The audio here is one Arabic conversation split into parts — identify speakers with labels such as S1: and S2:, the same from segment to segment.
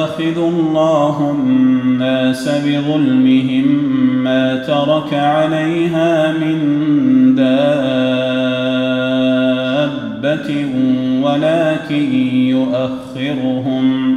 S1: يؤاخذ الله الناس بظلمهم ما ترك عليها من دابة ولكن يؤخرهم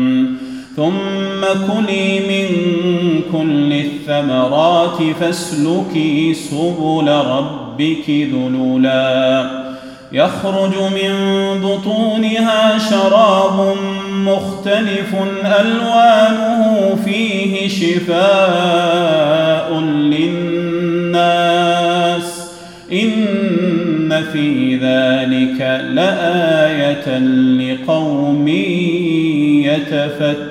S1: ثم كلي من كل الثمرات فاسلكي سبل ربك ذللا يخرج من بطونها شراب مختلف ألوانه فيه شفاء للناس. إن في ذلك لآية لقوم يتفكرون.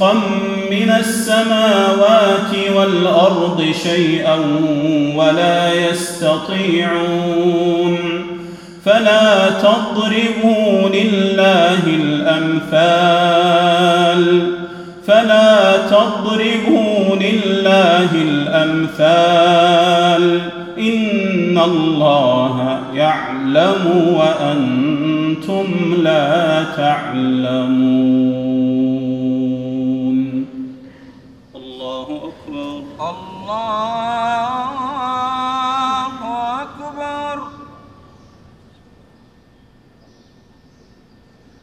S1: رزقا من السماوات والأرض شيئا ولا يستطيعون فلا تضربوا لله الأمثال فلا تضربوا لله الأمثال إن الله يعلم وأنتم لا تعلمون
S2: الله